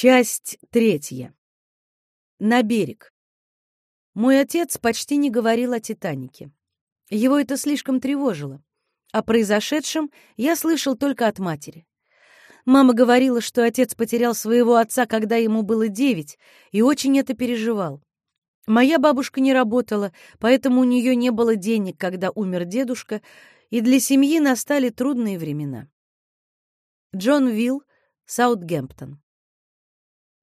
Часть третья. На берег. Мой отец почти не говорил о «Титанике». Его это слишком тревожило. О произошедшем я слышал только от матери. Мама говорила, что отец потерял своего отца, когда ему было девять, и очень это переживал. Моя бабушка не работала, поэтому у нее не было денег, когда умер дедушка, и для семьи настали трудные времена. Джон Вилл, Саутгемптон.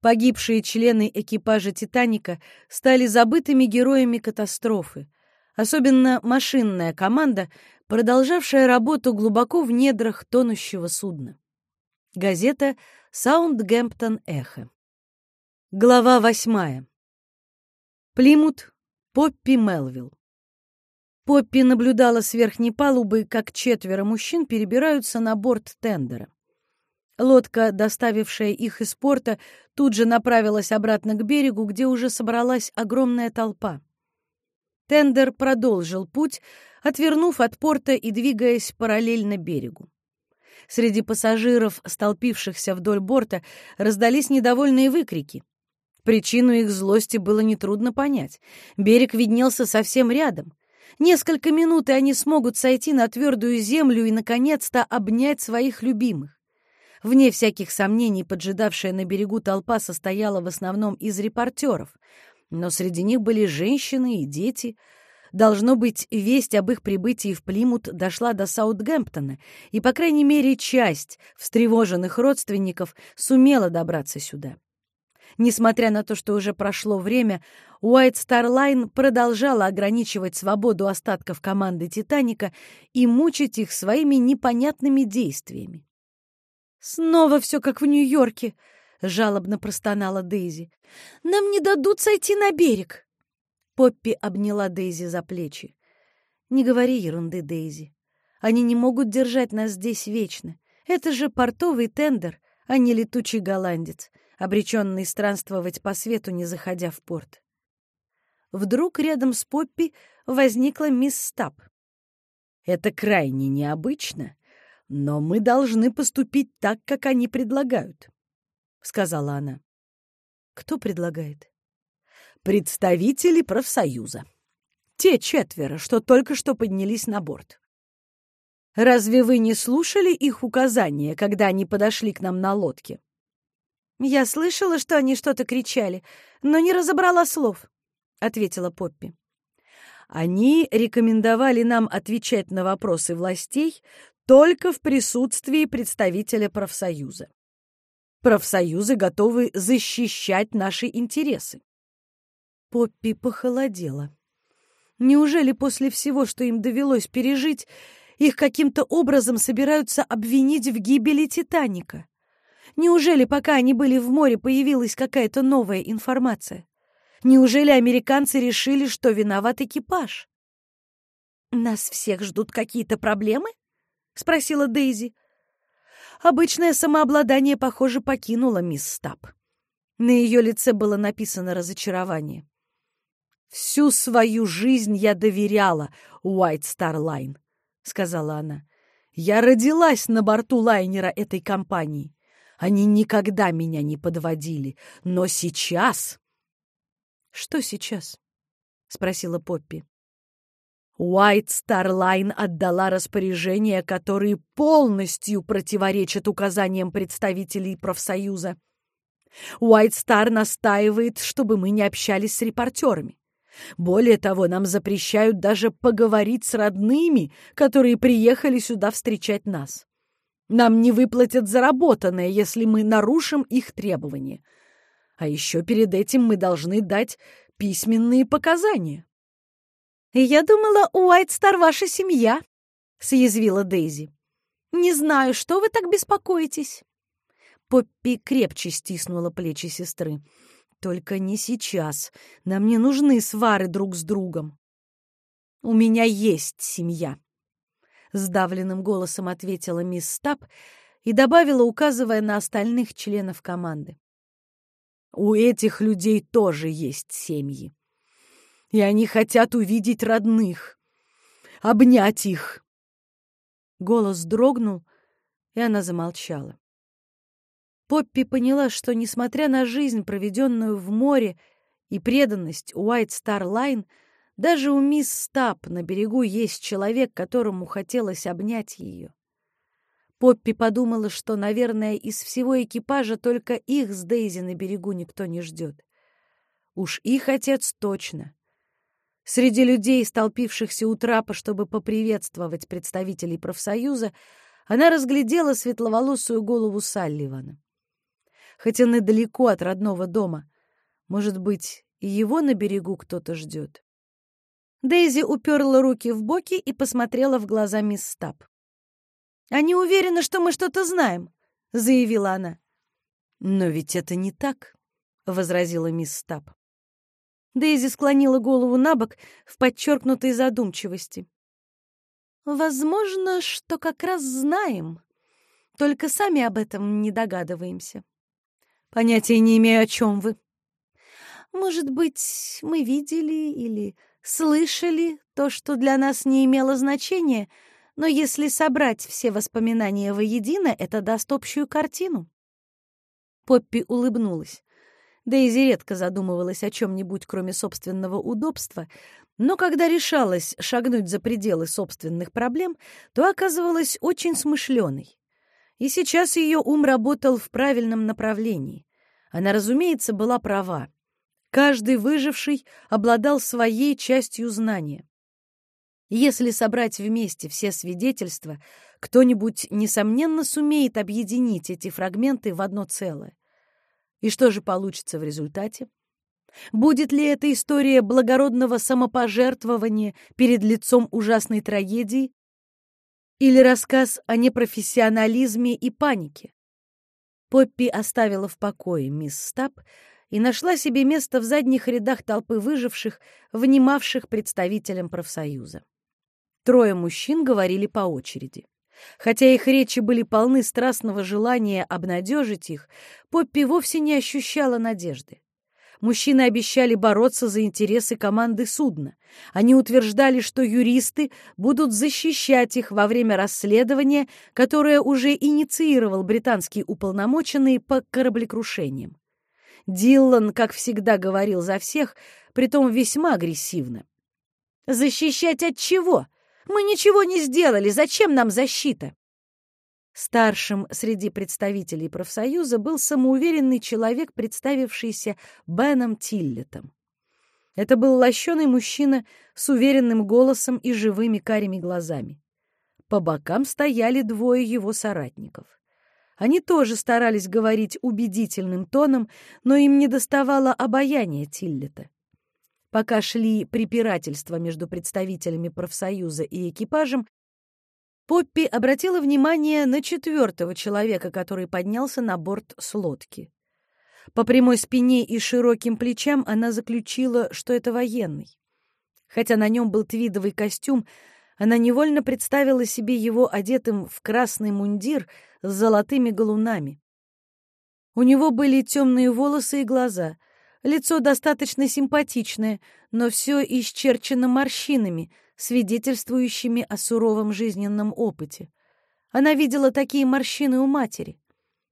Погибшие члены экипажа «Титаника» стали забытыми героями катастрофы, особенно машинная команда, продолжавшая работу глубоко в недрах тонущего судна. Газета «Саундгемптон Эхо». Глава восьмая. Плимут, Поппи Мелвилл. Поппи наблюдала с верхней палубы, как четверо мужчин перебираются на борт тендера. Лодка, доставившая их из порта, тут же направилась обратно к берегу, где уже собралась огромная толпа. Тендер продолжил путь, отвернув от порта и двигаясь параллельно берегу. Среди пассажиров, столпившихся вдоль борта, раздались недовольные выкрики. Причину их злости было нетрудно понять. Берег виднелся совсем рядом. Несколько минут, и они смогут сойти на твердую землю и, наконец-то, обнять своих любимых. Вне всяких сомнений, поджидавшая на берегу толпа состояла в основном из репортеров, но среди них были женщины и дети. Должно быть, весть об их прибытии в Плимут дошла до Саутгемптона, и, по крайней мере, часть встревоженных родственников сумела добраться сюда. Несмотря на то, что уже прошло время, White Star продолжала ограничивать свободу остатков команды «Титаника» и мучить их своими непонятными действиями. «Снова все как в Нью-Йорке», — жалобно простонала Дейзи. «Нам не дадут сойти на берег». Поппи обняла Дейзи за плечи. «Не говори ерунды, Дейзи. Они не могут держать нас здесь вечно. Это же портовый тендер, а не летучий голландец, обреченный странствовать по свету, не заходя в порт». Вдруг рядом с Поппи возникла мисс Стаб. «Это крайне необычно», но мы должны поступить так, как они предлагают, — сказала она. Кто предлагает? Представители профсоюза. Те четверо, что только что поднялись на борт. Разве вы не слушали их указания, когда они подошли к нам на лодке? Я слышала, что они что-то кричали, но не разобрала слов, — ответила Поппи. Они рекомендовали нам отвечать на вопросы властей только в присутствии представителя профсоюза. Профсоюзы готовы защищать наши интересы. Поппи похолодела. Неужели после всего, что им довелось пережить, их каким-то образом собираются обвинить в гибели «Титаника»? Неужели, пока они были в море, появилась какая-то новая информация? Неужели американцы решили, что виноват экипаж? «Нас всех ждут какие-то проблемы?» — спросила Дейзи. Обычное самообладание, похоже, покинуло мисс Стаб. На ее лице было написано разочарование. «Всю свою жизнь я доверяла White Star Line», — сказала она. «Я родилась на борту лайнера этой компании. Они никогда меня не подводили, но сейчас...» «Что сейчас?» — спросила Поппи. White Star Line отдала распоряжения, которые полностью противоречат указаниям представителей профсоюза. White Star настаивает, чтобы мы не общались с репортерами. Более того, нам запрещают даже поговорить с родными, которые приехали сюда встречать нас. Нам не выплатят заработанное, если мы нарушим их требования. А еще перед этим мы должны дать письменные показания. «Я думала, Уайт Стар ваша семья», — съязвила Дейзи. «Не знаю, что вы так беспокоитесь». Поппи крепче стиснула плечи сестры. «Только не сейчас. Нам не нужны свары друг с другом». «У меня есть семья», — сдавленным голосом ответила мисс Стаб и добавила, указывая на остальных членов команды. «У этих людей тоже есть семьи и они хотят увидеть родных, обнять их. Голос дрогнул, и она замолчала. Поппи поняла, что, несмотря на жизнь, проведенную в море, и преданность Уайт Стар Лайн, даже у мисс Стап на берегу есть человек, которому хотелось обнять ее. Поппи подумала, что, наверное, из всего экипажа только их с Дейзи на берегу никто не ждет. Уж их отец точно. Среди людей, столпившихся у трапа, чтобы поприветствовать представителей профсоюза, она разглядела светловолосую голову Салливана. Хоть он и далеко от родного дома, может быть, и его на берегу кто-то ждет. Дейзи уперла руки в боки и посмотрела в глаза мисс Стаб. «Они уверены, что мы что-то знаем», — заявила она. «Но ведь это не так», — возразила мисс Стаб. Дейзи склонила голову на бок в подчеркнутой задумчивости. «Возможно, что как раз знаем, только сами об этом не догадываемся». «Понятия не имею, о чем вы». «Может быть, мы видели или слышали то, что для нас не имело значения, но если собрать все воспоминания воедино, это даст общую картину». Поппи улыбнулась. Дейзи редко задумывалась о чем-нибудь, кроме собственного удобства, но когда решалась шагнуть за пределы собственных проблем, то оказывалась очень смышленой. И сейчас ее ум работал в правильном направлении. Она, разумеется, была права. Каждый выживший обладал своей частью знания. Если собрать вместе все свидетельства, кто-нибудь, несомненно, сумеет объединить эти фрагменты в одно целое. И что же получится в результате? Будет ли эта история благородного самопожертвования перед лицом ужасной трагедии или рассказ о непрофессионализме и панике? Поппи оставила в покое мисс Стаб и нашла себе место в задних рядах толпы выживших, внимавших представителям профсоюза. Трое мужчин говорили по очереди. Хотя их речи были полны страстного желания обнадежить их, Поппи вовсе не ощущала надежды. Мужчины обещали бороться за интересы команды судна. Они утверждали, что юристы будут защищать их во время расследования, которое уже инициировал британский уполномоченный по кораблекрушениям. Диллан, как всегда, говорил за всех, притом весьма агрессивно. «Защищать от чего? Мы ничего не сделали. Зачем нам защита?» Старшим среди представителей профсоюза был самоуверенный человек, представившийся Беном Тиллетом. Это был лощеный мужчина с уверенным голосом и живыми карими глазами. По бокам стояли двое его соратников. Они тоже старались говорить убедительным тоном, но им не доставало обаяния Тиллета. Пока шли препирательства между представителями профсоюза и экипажем, Поппи обратила внимание на четвертого человека, который поднялся на борт с лодки. По прямой спине и широким плечам она заключила, что это военный. Хотя на нем был твидовый костюм, она невольно представила себе его одетым в красный мундир с золотыми галунами. У него были темные волосы и глаза, Лицо достаточно симпатичное, но все исчерчено морщинами, свидетельствующими о суровом жизненном опыте. Она видела такие морщины у матери.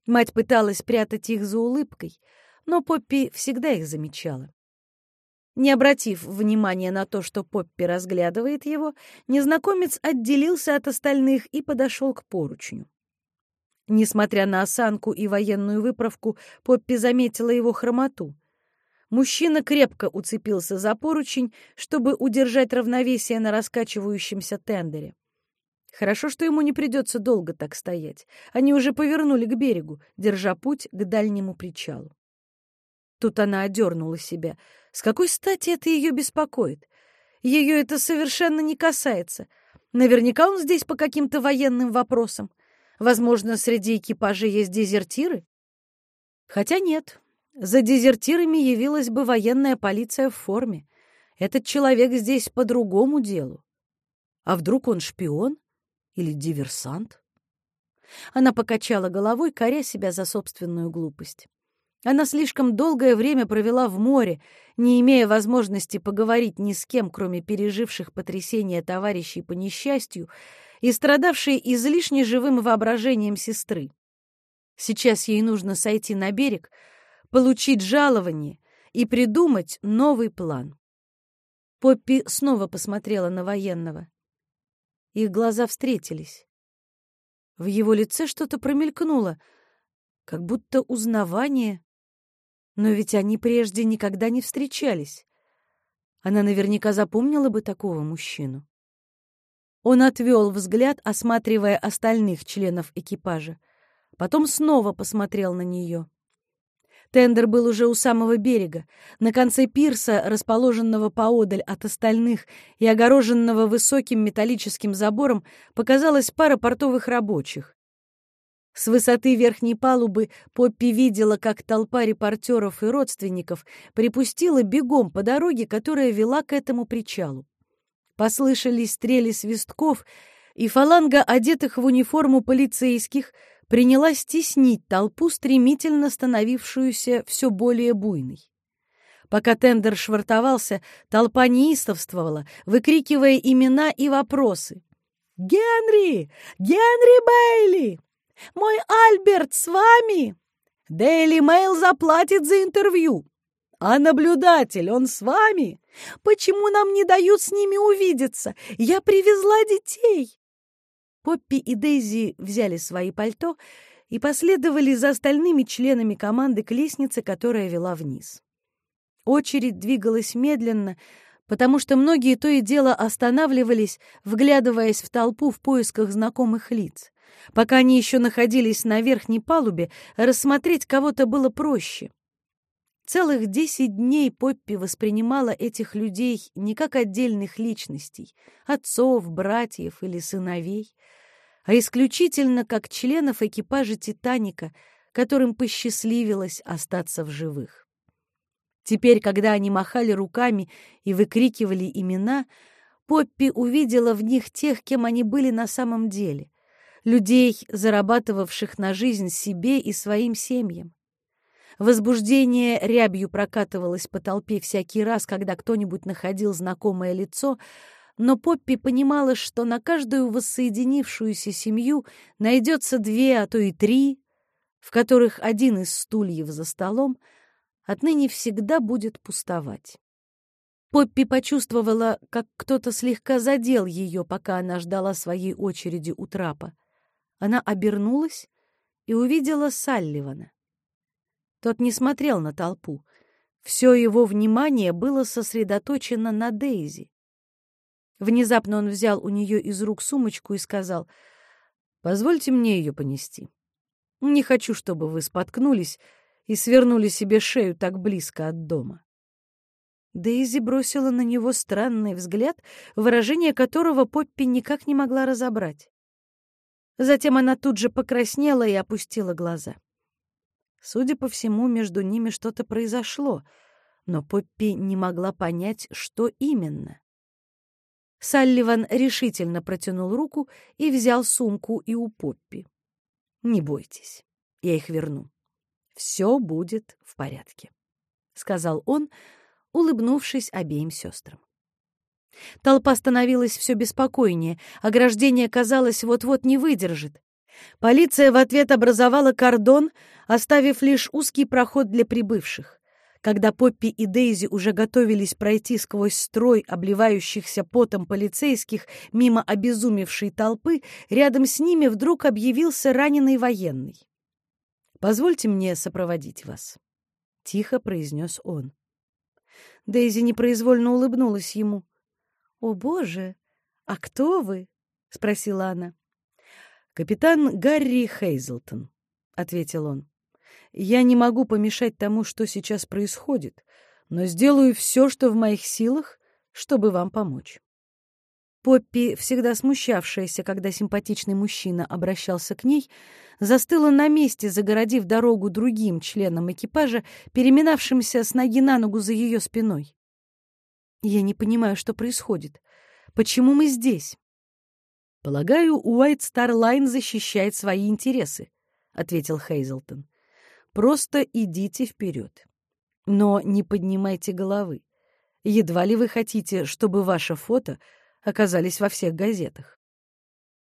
Мать пыталась прятать их за улыбкой, но Поппи всегда их замечала. Не обратив внимания на то, что Поппи разглядывает его, незнакомец отделился от остальных и подошел к поручню. Несмотря на осанку и военную выправку, Поппи заметила его хромоту. Мужчина крепко уцепился за поручень, чтобы удержать равновесие на раскачивающемся тендере. Хорошо, что ему не придется долго так стоять. Они уже повернули к берегу, держа путь к дальнему причалу. Тут она одернула себя. С какой стати это ее беспокоит? Ее это совершенно не касается. Наверняка он здесь по каким-то военным вопросам. Возможно, среди экипажа есть дезертиры? Хотя нет, за дезертирами явилась бы военная полиция в форме. Этот человек здесь по другому делу. А вдруг он шпион или диверсант? Она покачала головой, коря себя за собственную глупость. Она слишком долгое время провела в море, не имея возможности поговорить ни с кем, кроме переживших потрясение товарищей по несчастью и страдавшей излишне живым воображением сестры. Сейчас ей нужно сойти на берег, получить жалование и придумать новый план. Поппи снова посмотрела на военного. Их глаза встретились. В его лице что-то промелькнуло, как будто узнавание. Но ведь они прежде никогда не встречались. Она наверняка запомнила бы такого мужчину. Он отвел взгляд, осматривая остальных членов экипажа. Потом снова посмотрел на нее. Тендер был уже у самого берега. На конце пирса, расположенного поодаль от остальных и огороженного высоким металлическим забором, показалась пара портовых рабочих. С высоты верхней палубы Поппи видела, как толпа репортеров и родственников припустила бегом по дороге, которая вела к этому причалу. Послышались стрели свистков, и фаланга одетых в униформу полицейских принялась теснить толпу, стремительно становившуюся все более буйной. Пока тендер швартовался, толпа неистовствовала, выкрикивая имена и вопросы. «Генри! Генри Бейли! Мой Альберт с вами? Дейли Мэйл заплатит за интервью. А наблюдатель, он с вами? Почему нам не дают с ними увидеться? Я привезла детей!» Поппи и Дейзи взяли свои пальто и последовали за остальными членами команды к лестнице, которая вела вниз. Очередь двигалась медленно, потому что многие то и дело останавливались, вглядываясь в толпу в поисках знакомых лиц. Пока они еще находились на верхней палубе, рассмотреть кого-то было проще. Целых десять дней Поппи воспринимала этих людей не как отдельных личностей, отцов, братьев или сыновей, а исключительно как членов экипажа «Титаника», которым посчастливилось остаться в живых. Теперь, когда они махали руками и выкрикивали имена, Поппи увидела в них тех, кем они были на самом деле — людей, зарабатывавших на жизнь себе и своим семьям. Возбуждение рябью прокатывалось по толпе всякий раз, когда кто-нибудь находил знакомое лицо, но Поппи понимала, что на каждую воссоединившуюся семью найдется две, а то и три, в которых один из стульев за столом отныне всегда будет пустовать. Поппи почувствовала, как кто-то слегка задел ее, пока она ждала своей очереди у трапа. Она обернулась и увидела Салливана. Тот не смотрел на толпу. Все его внимание было сосредоточено на Дейзи. Внезапно он взял у нее из рук сумочку и сказал, «Позвольте мне ее понести. Не хочу, чтобы вы споткнулись и свернули себе шею так близко от дома». Дейзи бросила на него странный взгляд, выражение которого Поппи никак не могла разобрать. Затем она тут же покраснела и опустила глаза. Судя по всему, между ними что-то произошло, но Поппи не могла понять, что именно. Салливан решительно протянул руку и взял сумку и у Поппи. «Не бойтесь, я их верну. Все будет в порядке», — сказал он, улыбнувшись обеим сестрам. Толпа становилась все беспокойнее, ограждение, казалось, вот-вот не выдержит. Полиция в ответ образовала кордон, оставив лишь узкий проход для прибывших. Когда Поппи и Дейзи уже готовились пройти сквозь строй обливающихся потом полицейских мимо обезумевшей толпы, рядом с ними вдруг объявился раненый военный. «Позвольте мне сопроводить вас», — тихо произнес он. Дейзи непроизвольно улыбнулась ему. «О, Боже! А кто вы?» — спросила она. «Капитан Гарри Хейзлтон», — ответил он. «Я не могу помешать тому, что сейчас происходит, но сделаю все, что в моих силах, чтобы вам помочь». Поппи, всегда смущавшаяся, когда симпатичный мужчина обращался к ней, застыла на месте, загородив дорогу другим членам экипажа, переминавшимся с ноги на ногу за ее спиной. «Я не понимаю, что происходит. Почему мы здесь?» «Полагаю, Уайт Стар Лайн защищает свои интересы», — ответил Хейзелтон. «Просто идите вперед. Но не поднимайте головы. Едва ли вы хотите, чтобы ваше фото оказались во всех газетах».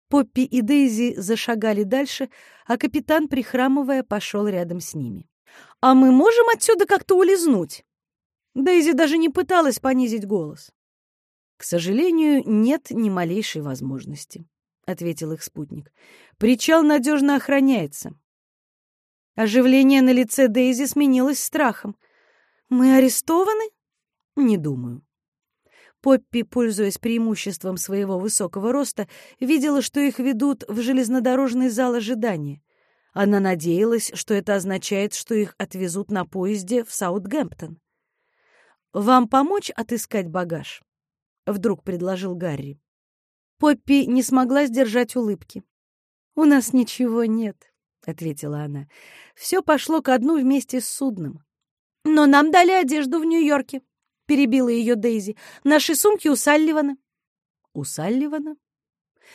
Поппи и Дейзи зашагали дальше, а капитан, прихрамывая, пошел рядом с ними. «А мы можем отсюда как-то улизнуть?» Дейзи даже не пыталась понизить голос. «К сожалению, нет ни малейшей возможности», — ответил их спутник. «Причал надежно охраняется». Оживление на лице Дейзи сменилось страхом. «Мы арестованы?» «Не думаю». Поппи, пользуясь преимуществом своего высокого роста, видела, что их ведут в железнодорожный зал ожидания. Она надеялась, что это означает, что их отвезут на поезде в Саутгемптон. «Вам помочь отыскать багаж?» — вдруг предложил Гарри. Поппи не смогла сдержать улыбки. «У нас ничего нет», — ответила она. «Все пошло ко дну вместе с судном». «Но нам дали одежду в Нью-Йорке», — перебила ее Дейзи. «Наши сумки у Салливана». «У Салливана?»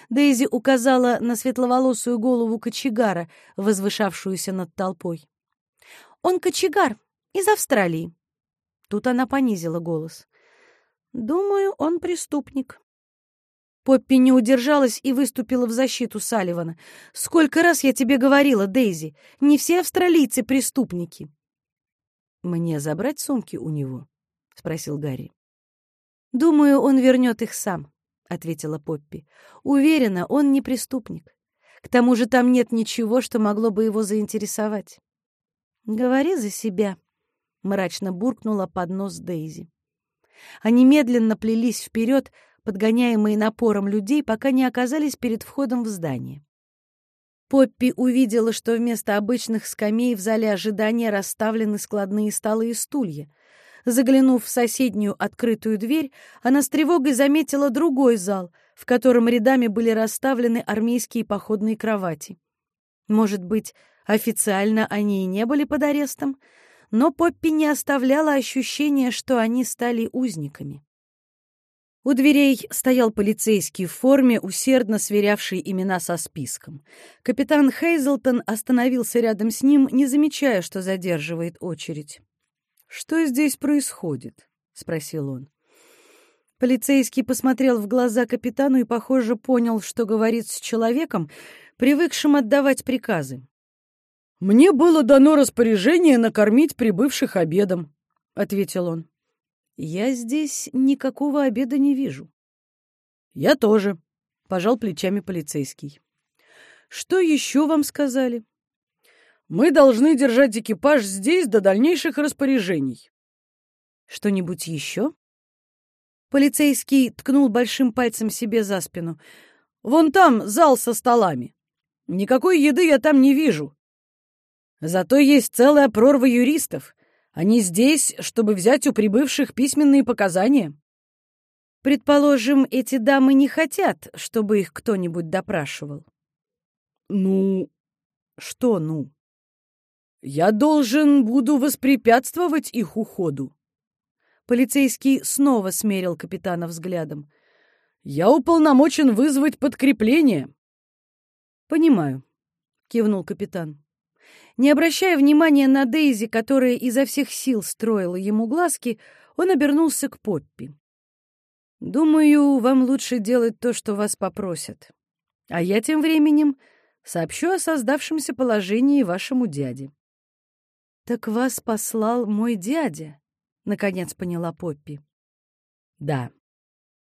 Дейзи указала на светловолосую голову кочегара, возвышавшуюся над толпой. «Он кочегар из Австралии». Тут она понизила голос. «Думаю, он преступник». Поппи не удержалась и выступила в защиту Салливана. «Сколько раз я тебе говорила, Дейзи, не все австралийцы преступники». «Мне забрать сумки у него?» — спросил Гарри. «Думаю, он вернет их сам», — ответила Поппи. «Уверена, он не преступник. К тому же там нет ничего, что могло бы его заинтересовать». «Говори за себя», — мрачно буркнула под нос Дейзи. Они медленно плелись вперед, подгоняемые напором людей, пока не оказались перед входом в здание. Поппи увидела, что вместо обычных скамей в зале ожидания расставлены складные столы и стулья. Заглянув в соседнюю открытую дверь, она с тревогой заметила другой зал, в котором рядами были расставлены армейские походные кровати. Может быть, официально они и не были под арестом, но Поппи не оставляла ощущения, что они стали узниками. У дверей стоял полицейский в форме, усердно сверявший имена со списком. Капитан Хейзелтон остановился рядом с ним, не замечая, что задерживает очередь. «Что здесь происходит?» — спросил он. Полицейский посмотрел в глаза капитану и, похоже, понял, что говорит с человеком, привыкшим отдавать приказы. «Мне было дано распоряжение накормить прибывших обедом», — ответил он. Я здесь никакого обеда не вижу. Я тоже, пожал плечами полицейский. Что еще вам сказали? Мы должны держать экипаж здесь до дальнейших распоряжений. Что-нибудь еще? Полицейский ткнул большим пальцем себе за спину. Вон там зал со столами. Никакой еды я там не вижу. Зато есть целая прорва юристов. Они здесь, чтобы взять у прибывших письменные показания. Предположим, эти дамы не хотят, чтобы их кто-нибудь допрашивал. Ну, что ну? Я должен буду воспрепятствовать их уходу. Полицейский снова смерил капитана взглядом. Я уполномочен вызвать подкрепление. Понимаю, кивнул капитан. Не обращая внимания на Дейзи, которая изо всех сил строила ему глазки, он обернулся к Поппи. «Думаю, вам лучше делать то, что вас попросят. А я тем временем сообщу о создавшемся положении вашему дяде». «Так вас послал мой дядя», — наконец поняла Поппи. «Да.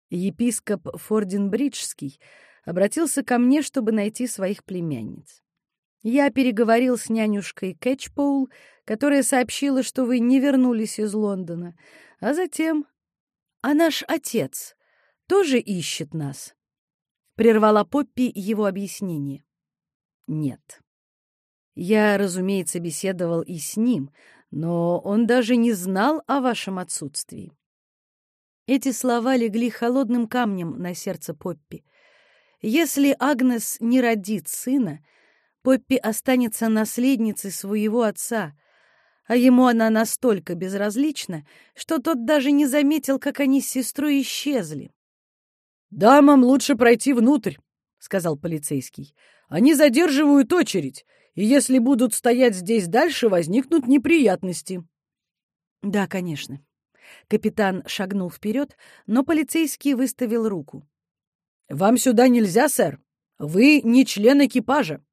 Епископ Форденбриджский обратился ко мне, чтобы найти своих племянниц. Я переговорил с нянюшкой Кэтчпоул, которая сообщила, что вы не вернулись из Лондона. А затем... А наш отец тоже ищет нас? Прервала Поппи его объяснение. Нет. Я, разумеется, беседовал и с ним, но он даже не знал о вашем отсутствии. Эти слова легли холодным камнем на сердце Поппи. Если Агнес не родит сына, Поппи останется наследницей своего отца, а ему она настолько безразлична, что тот даже не заметил, как они с сестрой исчезли. «Дамам лучше пройти внутрь», — сказал полицейский. «Они задерживают очередь, и если будут стоять здесь дальше, возникнут неприятности». «Да, конечно». Капитан шагнул вперед, но полицейский выставил руку. «Вам сюда нельзя, сэр. Вы не член экипажа.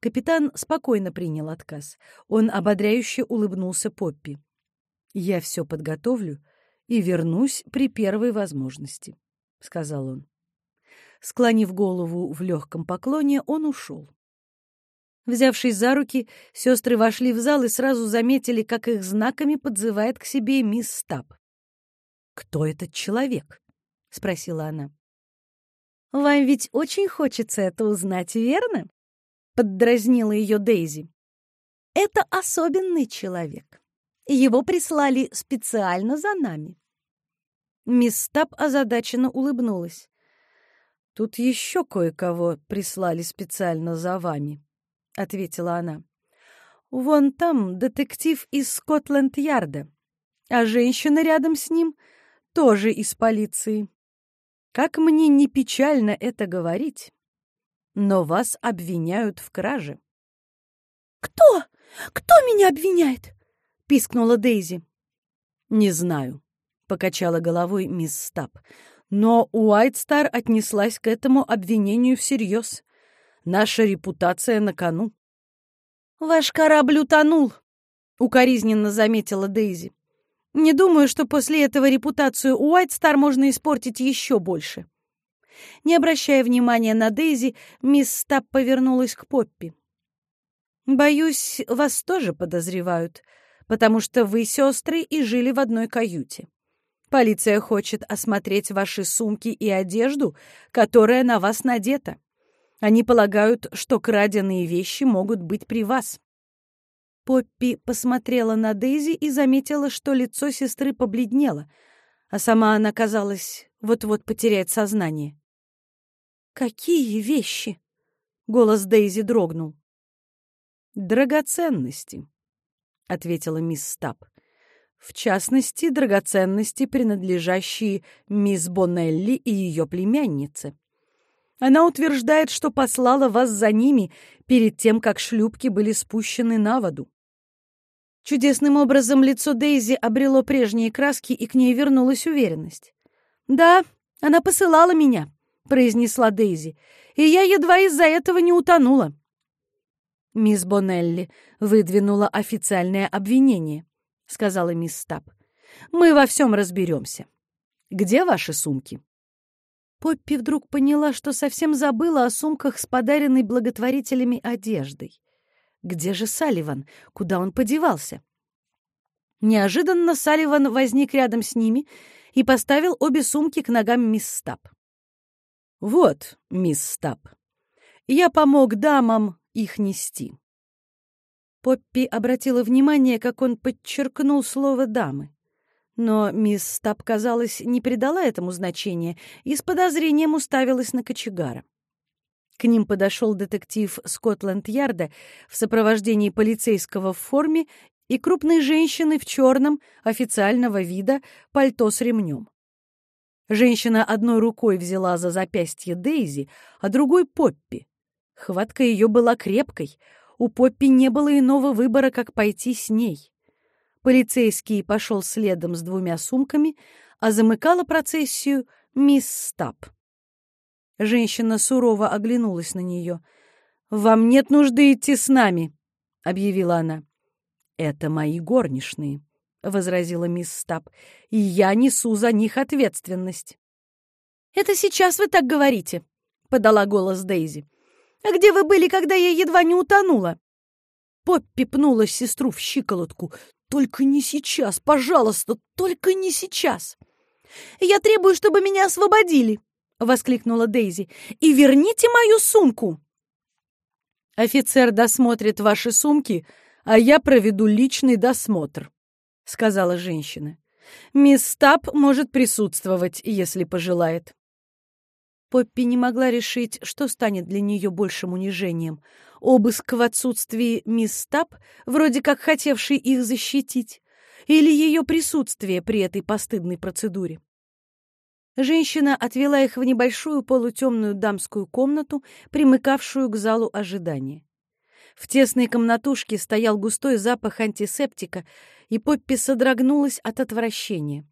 Капитан спокойно принял отказ. Он ободряюще улыбнулся Поппи. «Я все подготовлю и вернусь при первой возможности», — сказал он. Склонив голову в легком поклоне, он ушел. Взявшись за руки, сестры вошли в зал и сразу заметили, как их знаками подзывает к себе мисс Стаб. «Кто этот человек?» — спросила она. «Вам ведь очень хочется это узнать, верно?» — поддразнила ее Дейзи. «Это особенный человек. Его прислали специально за нами». Мисс Стаб озадаченно улыбнулась. «Тут еще кое-кого прислали специально за вами», — ответила она. «Вон там детектив из Скотленд-Ярда, а женщина рядом с ним тоже из полиции. Как мне не печально это говорить, но вас обвиняют в краже». «Кто? Кто меня обвиняет?» — пискнула Дейзи. «Не знаю», — покачала головой мисс Стаб. Но Уайтстар отнеслась к этому обвинению всерьез. Наша репутация на кону. «Ваш корабль утонул», — укоризненно заметила Дейзи. «Не думаю, что после этого репутацию Уайтстар можно испортить еще больше». Не обращая внимания на Дейзи, мисс Стаб повернулась к Поппи. «Боюсь, вас тоже подозревают, потому что вы сестры и жили в одной каюте. Полиция хочет осмотреть ваши сумки и одежду, которая на вас надета. Они полагают, что краденые вещи могут быть при вас». Поппи посмотрела на Дейзи и заметила, что лицо сестры побледнело, а сама она, казалось, вот-вот потеряет сознание. «Какие вещи?» — голос Дейзи дрогнул. «Драгоценности», — ответила мисс Стаб в частности, драгоценности, принадлежащие мисс Боннелли и ее племяннице. Она утверждает, что послала вас за ними перед тем, как шлюпки были спущены на воду. Чудесным образом лицо Дейзи обрело прежние краски, и к ней вернулась уверенность. «Да, она посылала меня», — произнесла Дейзи, «и я едва из-за этого не утонула». Мисс Боннелли выдвинула официальное обвинение. — сказала мисс Стаб. «Мы во всем разберемся. Где ваши сумки?» Поппи вдруг поняла, что совсем забыла о сумках с подаренной благотворителями одеждой. Где же Салливан? Куда он подевался? Неожиданно Салливан возник рядом с ними и поставил обе сумки к ногам мисс Стаб. «Вот, мисс Стаб, я помог дамам их нести. Поппи обратила внимание, как он подчеркнул слово «дамы». Но мисс Стаб, казалось, не придала этому значения и с подозрением уставилась на кочегара. К ним подошел детектив Скотланд-Ярда в сопровождении полицейского в форме и крупной женщины в черном, официального вида, пальто с ремнем. Женщина одной рукой взяла за запястье Дейзи, а другой — Поппи. Хватка ее была крепкой — у Поппи не было иного выбора, как пойти с ней. Полицейский пошел следом с двумя сумками, а замыкала процессию мисс Стаб. Женщина сурово оглянулась на нее. «Вам нет нужды идти с нами», — объявила она. «Это мои горничные», — возразила мисс Стаб, — «и я несу за них ответственность». «Это сейчас вы так говорите», — подала голос Дейзи. А где вы были, когда я едва не утонула?» Поппи пнула сестру в щиколотку. «Только не сейчас, пожалуйста, только не сейчас!» «Я требую, чтобы меня освободили!» — воскликнула Дейзи. «И верните мою сумку!» «Офицер досмотрит ваши сумки, а я проведу личный досмотр», — сказала женщина. «Мисс Стаб может присутствовать, если пожелает». Поппи не могла решить, что станет для нее большим унижением. Обыск в отсутствии мисс Стаб, вроде как хотевшей их защитить, или ее присутствие при этой постыдной процедуре. Женщина отвела их в небольшую полутемную дамскую комнату, примыкавшую к залу ожидания. В тесной комнатушке стоял густой запах антисептика, и Поппи содрогнулась от отвращения.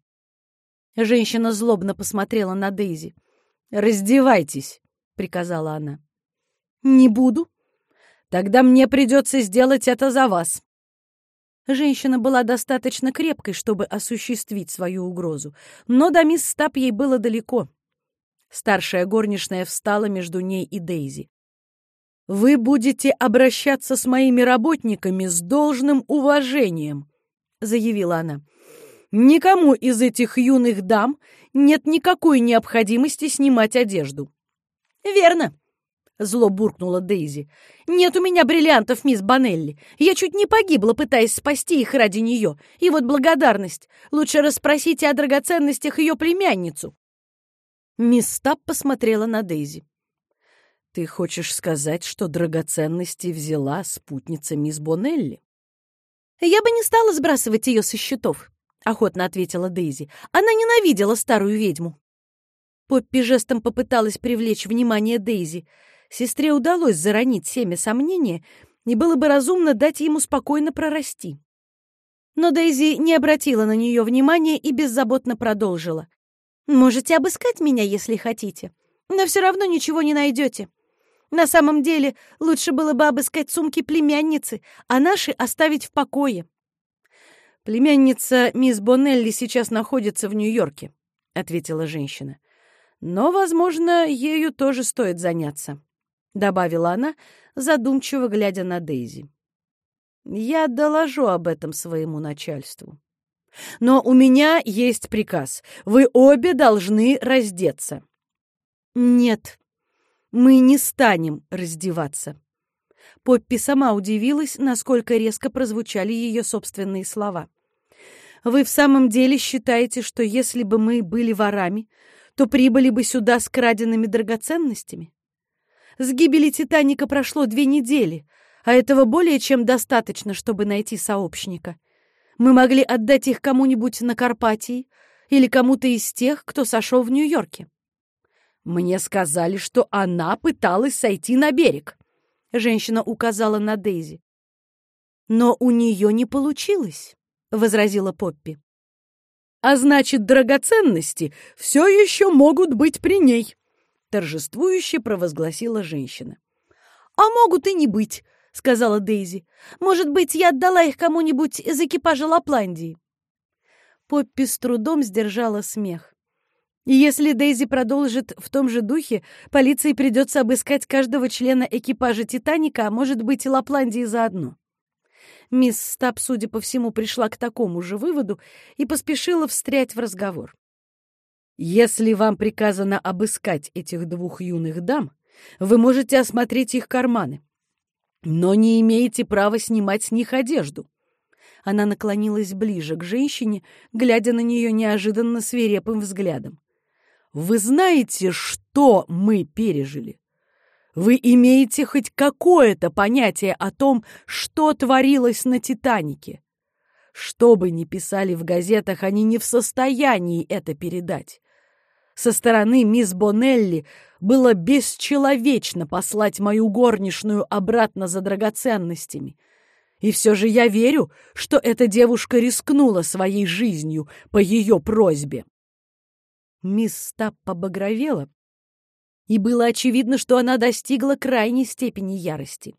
Женщина злобно посмотрела на Дейзи. «Раздевайтесь», — приказала она. «Не буду. Тогда мне придется сделать это за вас». Женщина была достаточно крепкой, чтобы осуществить свою угрозу, но до мисс Стап ей было далеко. Старшая горничная встала между ней и Дейзи. «Вы будете обращаться с моими работниками с должным уважением», — заявила она. «Никому из этих юных дам нет никакой необходимости снимать одежду». «Верно», — зло буркнула Дейзи. «Нет у меня бриллиантов, мисс Банелли. Я чуть не погибла, пытаясь спасти их ради нее. И вот благодарность. Лучше расспросите о драгоценностях ее племянницу». Мисс Стаб посмотрела на Дейзи. «Ты хочешь сказать, что драгоценности взяла спутница мисс Бонелли?» «Я бы не стала сбрасывать ее со счетов», — охотно ответила Дейзи. «Она ненавидела старую ведьму». Поппи жестом попыталась привлечь внимание Дейзи. Сестре удалось заронить семя сомнения, и было бы разумно дать ему спокойно прорасти. Но Дейзи не обратила на нее внимания и беззаботно продолжила. «Можете обыскать меня, если хотите, но все равно ничего не найдете. На самом деле, лучше было бы обыскать сумки племянницы, а наши оставить в покое». «Племянница мисс Боннелли сейчас находится в Нью-Йорке», — ответила женщина. Но, возможно, ею тоже стоит заняться», — добавила она, задумчиво глядя на Дейзи. «Я доложу об этом своему начальству. Но у меня есть приказ. Вы обе должны раздеться». «Нет, мы не станем раздеваться». Поппи сама удивилась, насколько резко прозвучали ее собственные слова. «Вы в самом деле считаете, что если бы мы были ворами, то прибыли бы сюда с краденными драгоценностями. С гибели «Титаника» прошло две недели, а этого более чем достаточно, чтобы найти сообщника. Мы могли отдать их кому-нибудь на Карпатии или кому-то из тех, кто сошел в Нью-Йорке. Мне сказали, что она пыталась сойти на берег. Женщина указала на Дейзи. Но у нее не получилось, — возразила Поппи а значит, драгоценности все еще могут быть при ней», — торжествующе провозгласила женщина. «А могут и не быть», — сказала Дейзи. «Может быть, я отдала их кому-нибудь из экипажа Лапландии?» Поппи с трудом сдержала смех. Если Дейзи продолжит в том же духе, полиции придется обыскать каждого члена экипажа «Титаника», а может быть и Лапландии заодно. Мисс Стаб, судя по всему, пришла к такому же выводу и поспешила встрять в разговор. «Если вам приказано обыскать этих двух юных дам, вы можете осмотреть их карманы, но не имеете права снимать с них одежду». Она наклонилась ближе к женщине, глядя на нее неожиданно свирепым взглядом. «Вы знаете, что мы пережили? Вы имеете хоть какое-то понятие о том, что творилось на «Титанике»? Что бы ни писали в газетах, они не в состоянии это передать. Со стороны мисс Бонелли было бесчеловечно послать мою горничную обратно за драгоценностями. И все же я верю, что эта девушка рискнула своей жизнью по ее просьбе. Мисс Стаб побагровела, и было очевидно, что она достигла крайней степени ярости.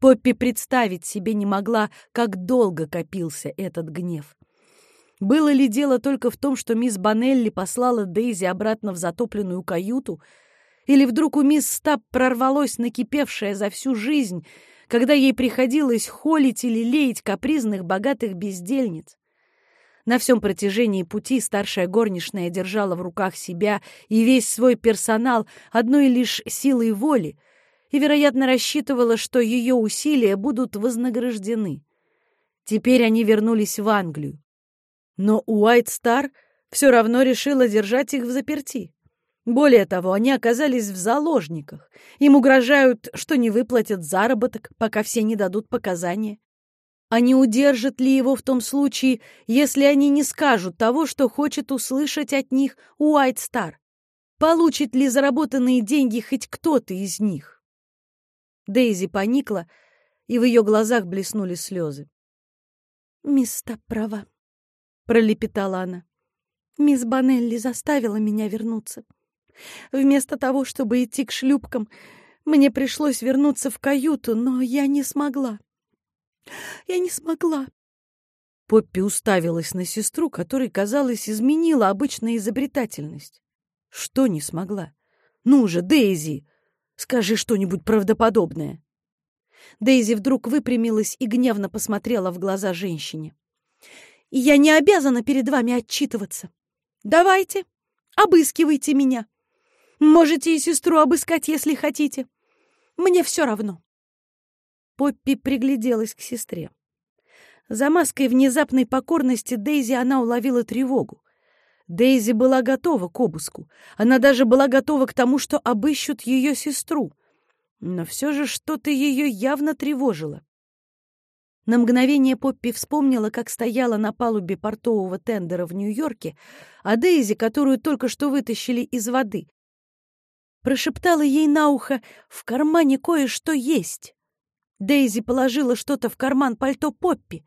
Поппи представить себе не могла, как долго копился этот гнев. Было ли дело только в том, что мисс Банелли послала Дейзи обратно в затопленную каюту, или вдруг у мисс Стаб прорвалось накипевшее за всю жизнь, когда ей приходилось холить или леять капризных богатых бездельниц? На всем протяжении пути старшая горничная держала в руках себя и весь свой персонал одной лишь силой воли и, вероятно, рассчитывала, что ее усилия будут вознаграждены. Теперь они вернулись в Англию. Но Уайт Стар все равно решила держать их в заперти. Более того, они оказались в заложниках. Им угрожают, что не выплатят заработок, пока все не дадут показания. А не удержат ли его в том случае, если они не скажут того, что хочет услышать от них Уайт Стар? Получит ли заработанные деньги хоть кто-то из них? Дейзи поникла, и в ее глазах блеснули слезы. «Мисс Стаб права», — пролепетала она. «Мисс Банелли заставила меня вернуться. Вместо того, чтобы идти к шлюпкам, мне пришлось вернуться в каюту, но я не смогла. Я не смогла. Поппи уставилась на сестру, которой, казалось, изменила обычная изобретательность. Что не смогла? Ну же, Дейзи, скажи что-нибудь правдоподобное. Дейзи вдруг выпрямилась и гневно посмотрела в глаза женщине. «Я не обязана перед вами отчитываться. Давайте, обыскивайте меня. Можете и сестру обыскать, если хотите. Мне все равно». Поппи пригляделась к сестре. За маской внезапной покорности Дейзи она уловила тревогу. Дейзи была готова к обыску. Она даже была готова к тому, что обыщут ее сестру. Но все же что-то ее явно тревожило. На мгновение Поппи вспомнила, как стояла на палубе портового тендера в Нью-Йорке, а Дейзи, которую только что вытащили из воды, прошептала ей на ухо «В кармане кое-что есть». Дейзи положила что-то в карман пальто Поппи.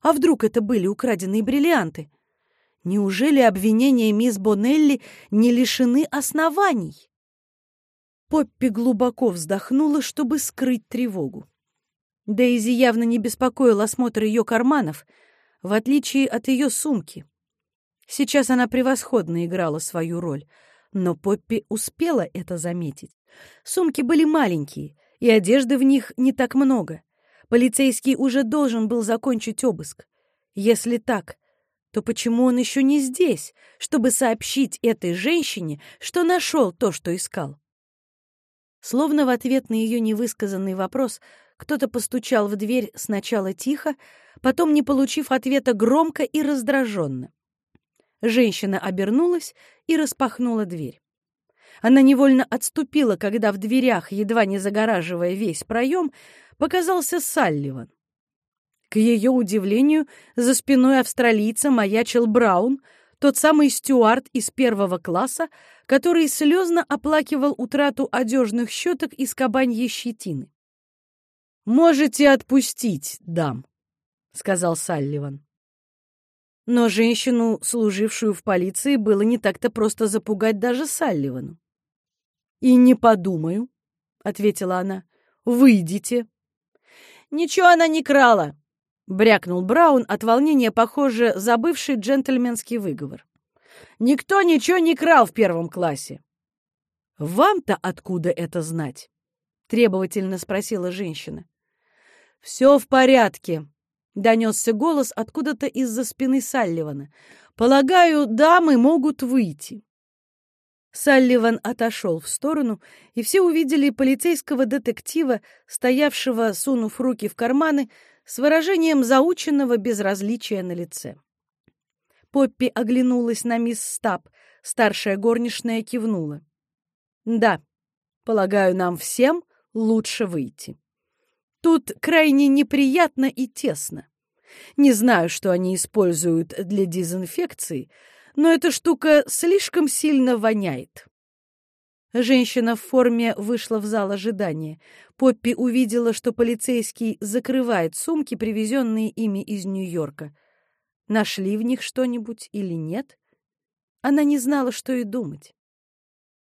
А вдруг это были украденные бриллианты? Неужели обвинения мисс Бонелли не лишены оснований? Поппи глубоко вздохнула, чтобы скрыть тревогу. Дейзи явно не беспокоил осмотр ее карманов, в отличие от ее сумки. Сейчас она превосходно играла свою роль, но Поппи успела это заметить. Сумки были маленькие, и одежды в них не так много. Полицейский уже должен был закончить обыск. Если так, то почему он еще не здесь, чтобы сообщить этой женщине, что нашел то, что искал? Словно в ответ на ее невысказанный вопрос кто-то постучал в дверь сначала тихо, потом, не получив ответа, громко и раздраженно. Женщина обернулась и распахнула дверь. Она невольно отступила, когда в дверях, едва не загораживая весь проем, показался Салливан. К ее удивлению, за спиной австралийца маячил Браун, тот самый стюард из первого класса, который слезно оплакивал утрату одежных щеток из кабаньей щетины. «Можете отпустить, дам», — сказал Салливан. Но женщину, служившую в полиции, было не так-то просто запугать даже Салливану. «И не подумаю», — ответила она. «Выйдите». «Ничего она не крала», — брякнул Браун от волнения, похоже, забывший джентльменский выговор. «Никто ничего не крал в первом классе». «Вам-то откуда это знать?» — требовательно спросила женщина. «Все в порядке», — донесся голос откуда-то из-за спины Салливана. «Полагаю, дамы могут выйти». Салливан отошел в сторону, и все увидели полицейского детектива, стоявшего, сунув руки в карманы, с выражением заученного безразличия на лице. Поппи оглянулась на мисс Стаб, старшая горничная кивнула. «Да, полагаю, нам всем лучше выйти. Тут крайне неприятно и тесно. Не знаю, что они используют для дезинфекции, но эта штука слишком сильно воняет». Женщина в форме вышла в зал ожидания. Поппи увидела, что полицейский закрывает сумки, привезенные ими из Нью-Йорка. Нашли в них что-нибудь или нет? Она не знала, что и думать.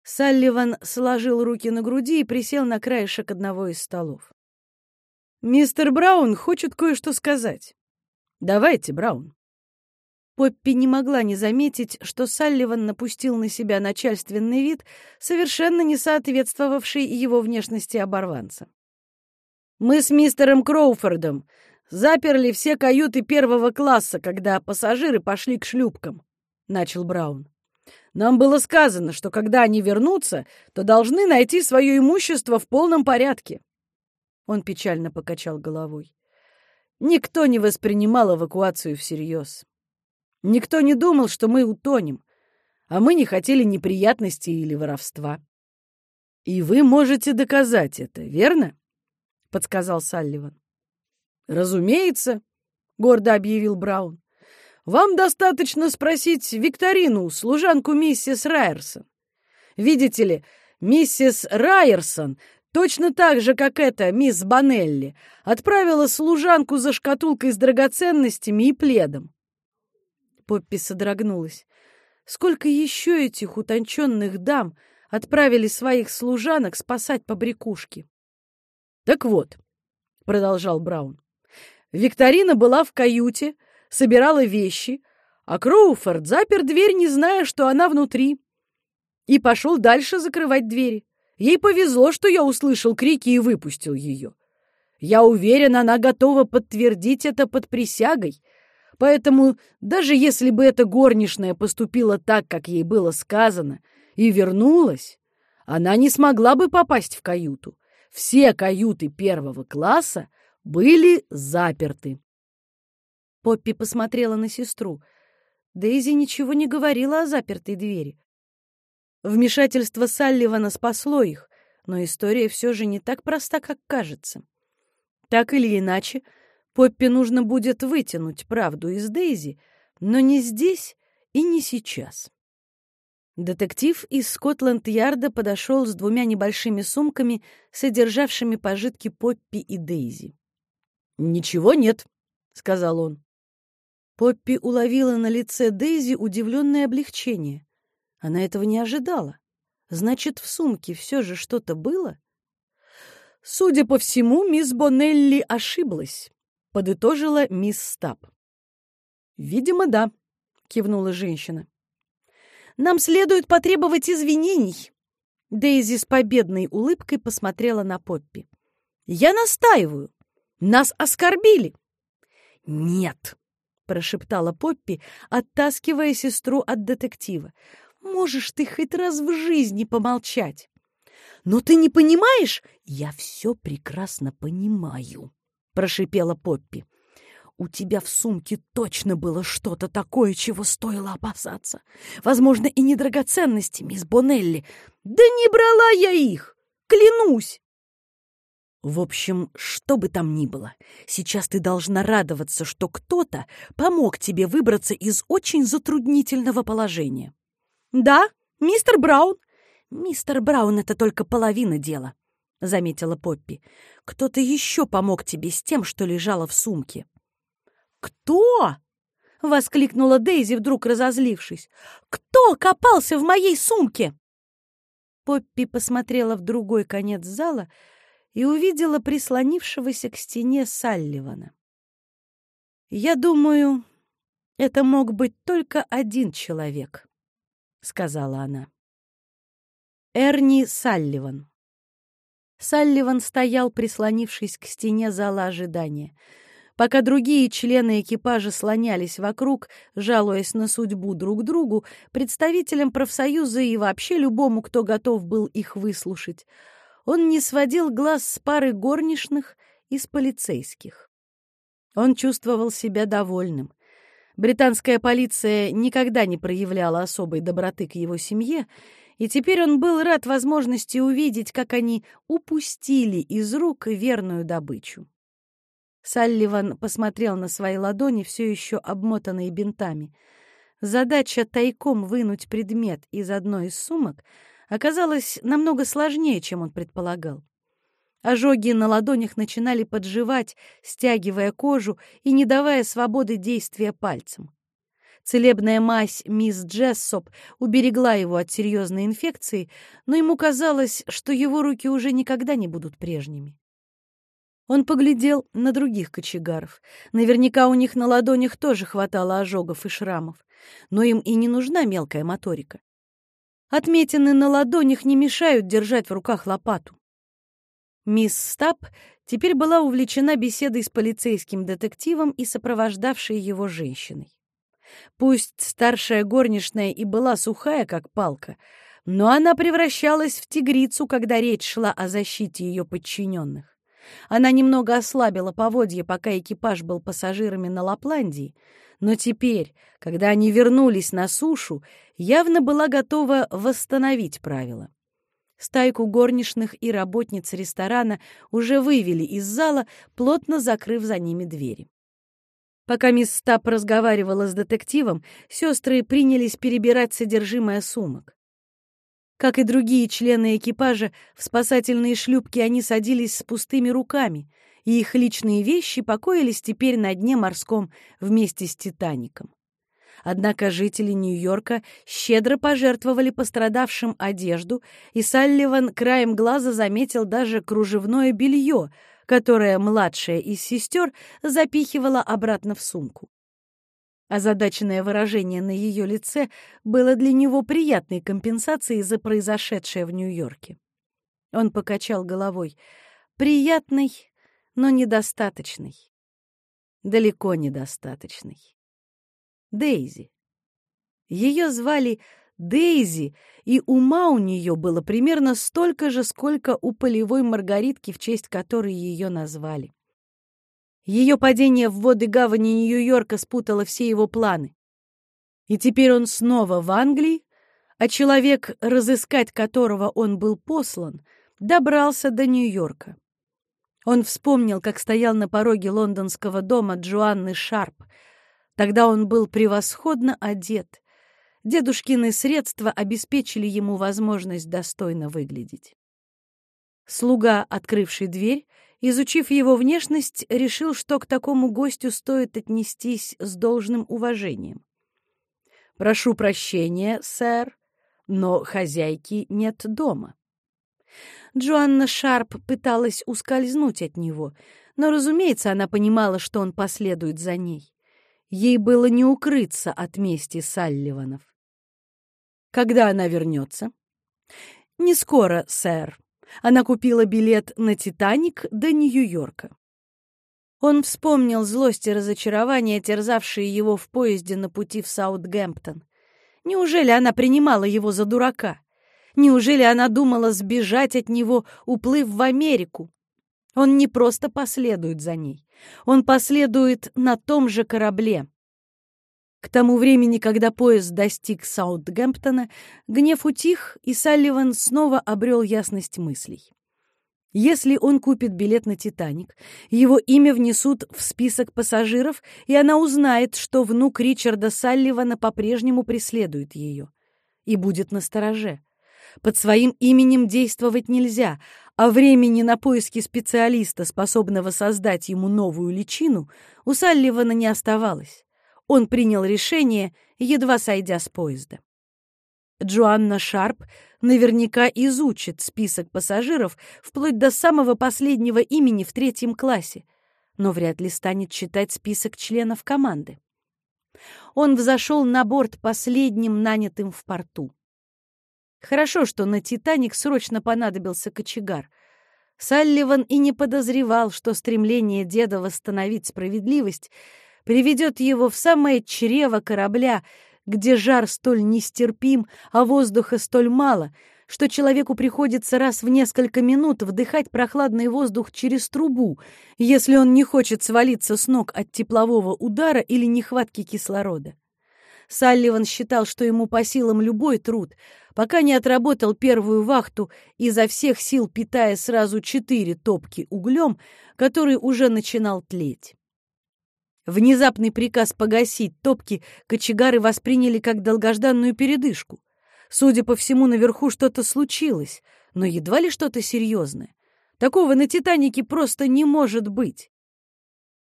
Салливан сложил руки на груди и присел на краешек одного из столов. «Мистер Браун хочет кое-что сказать. Давайте, Браун». Поппи не могла не заметить, что Салливан напустил на себя начальственный вид, совершенно не соответствовавший его внешности оборванца. «Мы с мистером Кроуфордом заперли все каюты первого класса, когда пассажиры пошли к шлюпкам», — начал Браун. «Нам было сказано, что когда они вернутся, то должны найти свое имущество в полном порядке». Он печально покачал головой. Никто не воспринимал эвакуацию всерьез. Никто не думал, что мы утонем, а мы не хотели неприятностей или воровства. И вы можете доказать это, верно? подсказал Салливан. Разумеется, гордо объявил Браун. Вам достаточно спросить Викторину, служанку миссис Райерсон. Видите ли, миссис Райерсон точно так же, как эта мисс Банелли, отправила служанку за шкатулкой с драгоценностями и пледом. Поппи содрогнулась. Сколько еще этих утонченных дам отправили своих служанок спасать побрякушки? Так вот, — продолжал Браун, — Викторина была в каюте, собирала вещи, а Кроуфорд запер дверь, не зная, что она внутри, и пошел дальше закрывать двери. Ей повезло, что я услышал крики и выпустил ее. Я уверен, она готова подтвердить это под присягой, Поэтому даже если бы эта горничная поступила так, как ей было сказано, и вернулась, она не смогла бы попасть в каюту. Все каюты первого класса были заперты. Поппи посмотрела на сестру. Дейзи ничего не говорила о запертой двери. Вмешательство Салливана спасло их, но история все же не так проста, как кажется. Так или иначе, Поппи нужно будет вытянуть правду из Дейзи, но не здесь и не сейчас. Детектив из Скотланд-Ярда подошел с двумя небольшими сумками, содержавшими пожитки Поппи и Дейзи. «Ничего нет», — сказал он. Поппи уловила на лице Дейзи удивленное облегчение. Она этого не ожидала. Значит, в сумке все же что-то было? Судя по всему, мисс Боннелли ошиблась. — подытожила мисс Стаб. «Видимо, да», — кивнула женщина. «Нам следует потребовать извинений». Дейзи с победной улыбкой посмотрела на Поппи. «Я настаиваю. Нас оскорбили». «Нет», — прошептала Поппи, оттаскивая сестру от детектива. «Можешь ты хоть раз в жизни помолчать?» «Но ты не понимаешь?» «Я все прекрасно понимаю», прошипела Поппи. У тебя в сумке точно было что-то такое, чего стоило опасаться. Возможно, и не драгоценности, мисс Бонелли. Да не брала я их! Клянусь! В общем, что бы там ни было, сейчас ты должна радоваться, что кто-то помог тебе выбраться из очень затруднительного положения. Да, мистер Браун. Мистер Браун — это только половина дела. — заметила Поппи. «Кто-то еще помог тебе с тем, что лежало в сумке». «Кто?» — воскликнула Дейзи, вдруг разозлившись. «Кто копался в моей сумке?» Поппи посмотрела в другой конец зала и увидела прислонившегося к стене Салливана. «Я думаю, это мог быть только один человек», — сказала она. Эрни Салливан. Салливан стоял, прислонившись к стене зала ожидания. Пока другие члены экипажа слонялись вокруг, жалуясь на судьбу друг другу, представителям профсоюза и вообще любому, кто готов был их выслушать, он не сводил глаз с пары горничных и с полицейских. Он чувствовал себя довольным. Британская полиция никогда не проявляла особой доброты к его семье, и теперь он был рад возможности увидеть, как они упустили из рук верную добычу. Салливан посмотрел на свои ладони, все еще обмотанные бинтами. Задача тайком вынуть предмет из одной из сумок оказалась намного сложнее, чем он предполагал. Ожоги на ладонях начинали подживать, стягивая кожу и не давая свободы действия пальцем. Целебная мазь мисс Джессоп уберегла его от серьезной инфекции, но ему казалось, что его руки уже никогда не будут прежними. Он поглядел на других кочегаров. Наверняка у них на ладонях тоже хватало ожогов и шрамов, но им и не нужна мелкая моторика. Отметины на ладонях не мешают держать в руках лопату. Мисс Стаб теперь была увлечена беседой с полицейским детективом и сопровождавшей его женщиной. Пусть старшая горничная и была сухая, как палка, но она превращалась в тигрицу, когда речь шла о защите ее подчиненных. Она немного ослабила поводья, пока экипаж был пассажирами на Лапландии, но теперь, когда они вернулись на сушу, явно была готова восстановить правила. Стайку горничных и работниц ресторана уже вывели из зала, плотно закрыв за ними двери. Пока мисс Стап разговаривала с детективом, сестры принялись перебирать содержимое сумок. Как и другие члены экипажа, в спасательные шлюпки они садились с пустыми руками, и их личные вещи покоились теперь на дне морском вместе с «Титаником». Однако жители Нью-Йорка щедро пожертвовали пострадавшим одежду, и Салливан краем глаза заметил даже кружевное белье, которое младшая из сестер запихивала обратно в сумку. Озадаченное выражение на ее лице было для него приятной компенсацией за произошедшее в Нью-Йорке. Он покачал головой. Приятный, но недостаточный. Далеко недостаточный. Дейзи. Ее звали Дейзи, и ума у нее было примерно столько же, сколько у полевой маргаритки, в честь которой ее назвали. Ее падение в воды гавани Нью-Йорка спутало все его планы. И теперь он снова в Англии, а человек, разыскать которого он был послан, добрался до Нью-Йорка. Он вспомнил, как стоял на пороге лондонского дома Джоанны Шарп. Тогда он был превосходно одет. Дедушкины средства обеспечили ему возможность достойно выглядеть. Слуга, открывший дверь, изучив его внешность, решил, что к такому гостю стоит отнестись с должным уважением. «Прошу прощения, сэр, но хозяйки нет дома». Джоанна Шарп пыталась ускользнуть от него, но, разумеется, она понимала, что он последует за ней. Ей было не укрыться от мести Салливанов. «Когда она вернется?» «Не скоро, сэр. Она купила билет на «Титаник» до Нью-Йорка». Он вспомнил злость и разочарование, терзавшие его в поезде на пути в Саутгемптон. Неужели она принимала его за дурака? Неужели она думала сбежать от него, уплыв в Америку? Он не просто последует за ней. Он последует на том же корабле. К тому времени, когда поезд достиг Саутгемптона, гнев утих, и Салливан снова обрел ясность мыслей. Если он купит билет на «Титаник», его имя внесут в список пассажиров, и она узнает, что внук Ричарда Салливана по-прежнему преследует ее. И будет настороже. Под своим именем действовать нельзя, а времени на поиски специалиста, способного создать ему новую личину, у Салливана не оставалось. Он принял решение, едва сойдя с поезда. Джоанна Шарп наверняка изучит список пассажиров вплоть до самого последнего имени в третьем классе, но вряд ли станет читать список членов команды. Он взошел на борт последним нанятым в порту. Хорошо, что на «Титаник» срочно понадобился кочегар. Салливан и не подозревал, что стремление деда восстановить справедливость приведет его в самое чрево корабля, где жар столь нестерпим, а воздуха столь мало, что человеку приходится раз в несколько минут вдыхать прохладный воздух через трубу, если он не хочет свалиться с ног от теплового удара или нехватки кислорода. Салливан считал, что ему по силам любой труд, пока не отработал первую вахту, изо всех сил питая сразу четыре топки углем, который уже начинал тлеть. Внезапный приказ погасить топки кочегары восприняли как долгожданную передышку. Судя по всему, наверху что-то случилось, но едва ли что-то серьезное. Такого на «Титанике» просто не может быть.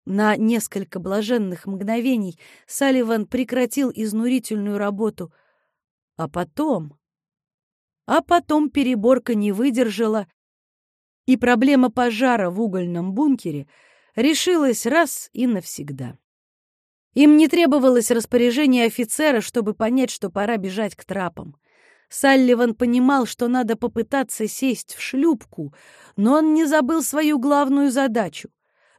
На несколько блаженных мгновений Салливан прекратил изнурительную работу, а потом... А потом переборка не выдержала, и проблема пожара в угольном бункере — решилось раз и навсегда. Им не требовалось распоряжение офицера, чтобы понять, что пора бежать к трапам. Салливан понимал, что надо попытаться сесть в шлюпку, но он не забыл свою главную задачу.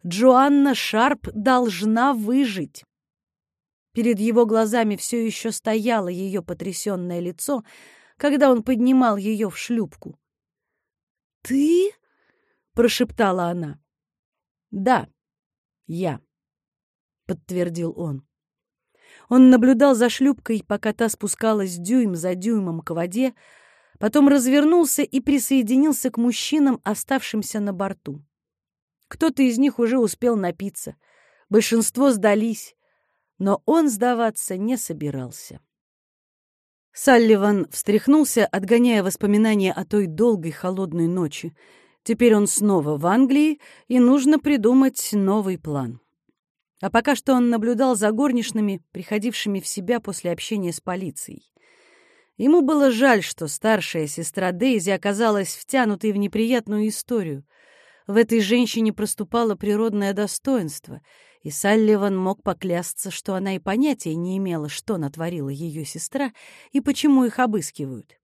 Джоанна Шарп должна выжить. Перед его глазами все еще стояло ее потрясенное лицо, когда он поднимал ее в шлюпку. «Ты?» — прошептала она. «Да, я», — подтвердил он. Он наблюдал за шлюпкой, пока та спускалась дюйм за дюймом к воде, потом развернулся и присоединился к мужчинам, оставшимся на борту. Кто-то из них уже успел напиться, большинство сдались, но он сдаваться не собирался. Салливан встряхнулся, отгоняя воспоминания о той долгой холодной ночи, Теперь он снова в Англии, и нужно придумать новый план. А пока что он наблюдал за горничными, приходившими в себя после общения с полицией. Ему было жаль, что старшая сестра Дейзи оказалась втянутой в неприятную историю. В этой женщине проступало природное достоинство, и Салливан мог поклясться, что она и понятия не имела, что натворила ее сестра и почему их обыскивают.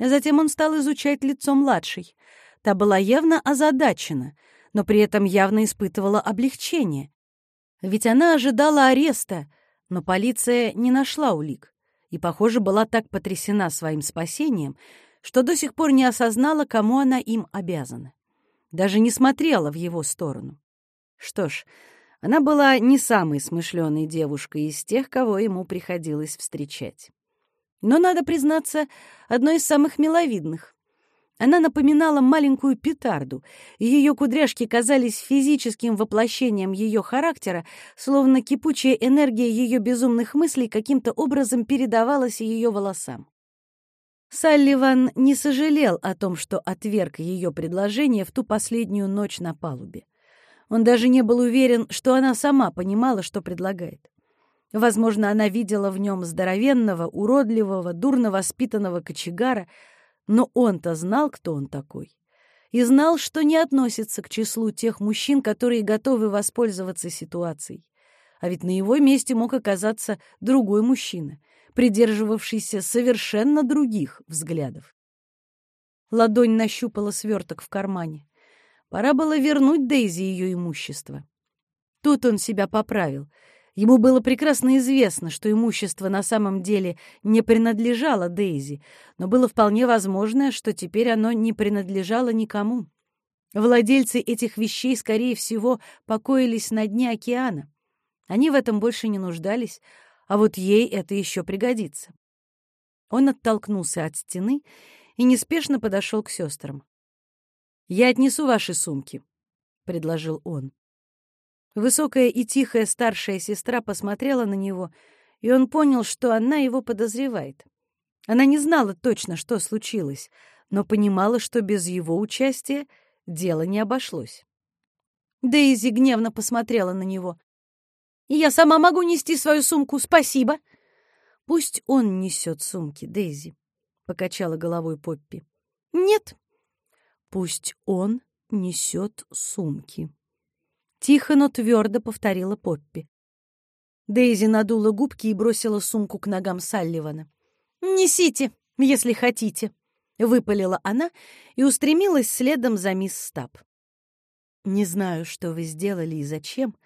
Затем он стал изучать лицо младшей. Та была явно озадачена, но при этом явно испытывала облегчение. Ведь она ожидала ареста, но полиция не нашла улик и, похоже, была так потрясена своим спасением, что до сих пор не осознала, кому она им обязана. Даже не смотрела в его сторону. Что ж, она была не самой смышленой девушкой из тех, кого ему приходилось встречать. Но, надо признаться, одной из самых миловидных. Она напоминала маленькую петарду, и ее кудряшки казались физическим воплощением ее характера, словно кипучая энергия ее безумных мыслей каким-то образом передавалась ее волосам. Салливан не сожалел о том, что отверг ее предложение в ту последнюю ночь на палубе. Он даже не был уверен, что она сама понимала, что предлагает. Возможно, она видела в нем здоровенного, уродливого, дурно воспитанного кочегара — но он-то знал, кто он такой. И знал, что не относится к числу тех мужчин, которые готовы воспользоваться ситуацией. А ведь на его месте мог оказаться другой мужчина, придерживавшийся совершенно других взглядов. Ладонь нащупала сверток в кармане. Пора было вернуть Дейзи ее имущество. Тут он себя поправил — Ему было прекрасно известно, что имущество на самом деле не принадлежало Дейзи, но было вполне возможно, что теперь оно не принадлежало никому. Владельцы этих вещей, скорее всего, покоились на дне океана. Они в этом больше не нуждались, а вот ей это еще пригодится. Он оттолкнулся от стены и неспешно подошел к сестрам. «Я отнесу ваши сумки», — предложил он. Высокая и тихая старшая сестра посмотрела на него, и он понял, что она его подозревает. Она не знала точно, что случилось, но понимала, что без его участия дело не обошлось. Дейзи гневно посмотрела на него. «Я сама могу нести свою сумку, спасибо!» «Пусть он несет сумки, Дейзи», — покачала головой Поппи. «Нет». «Пусть он несет сумки», Тихо, но твердо повторила Поппи. Дейзи надула губки и бросила сумку к ногам Салливана. «Несите, если хотите», — выпалила она и устремилась следом за мисс Стаб. «Не знаю, что вы сделали и зачем,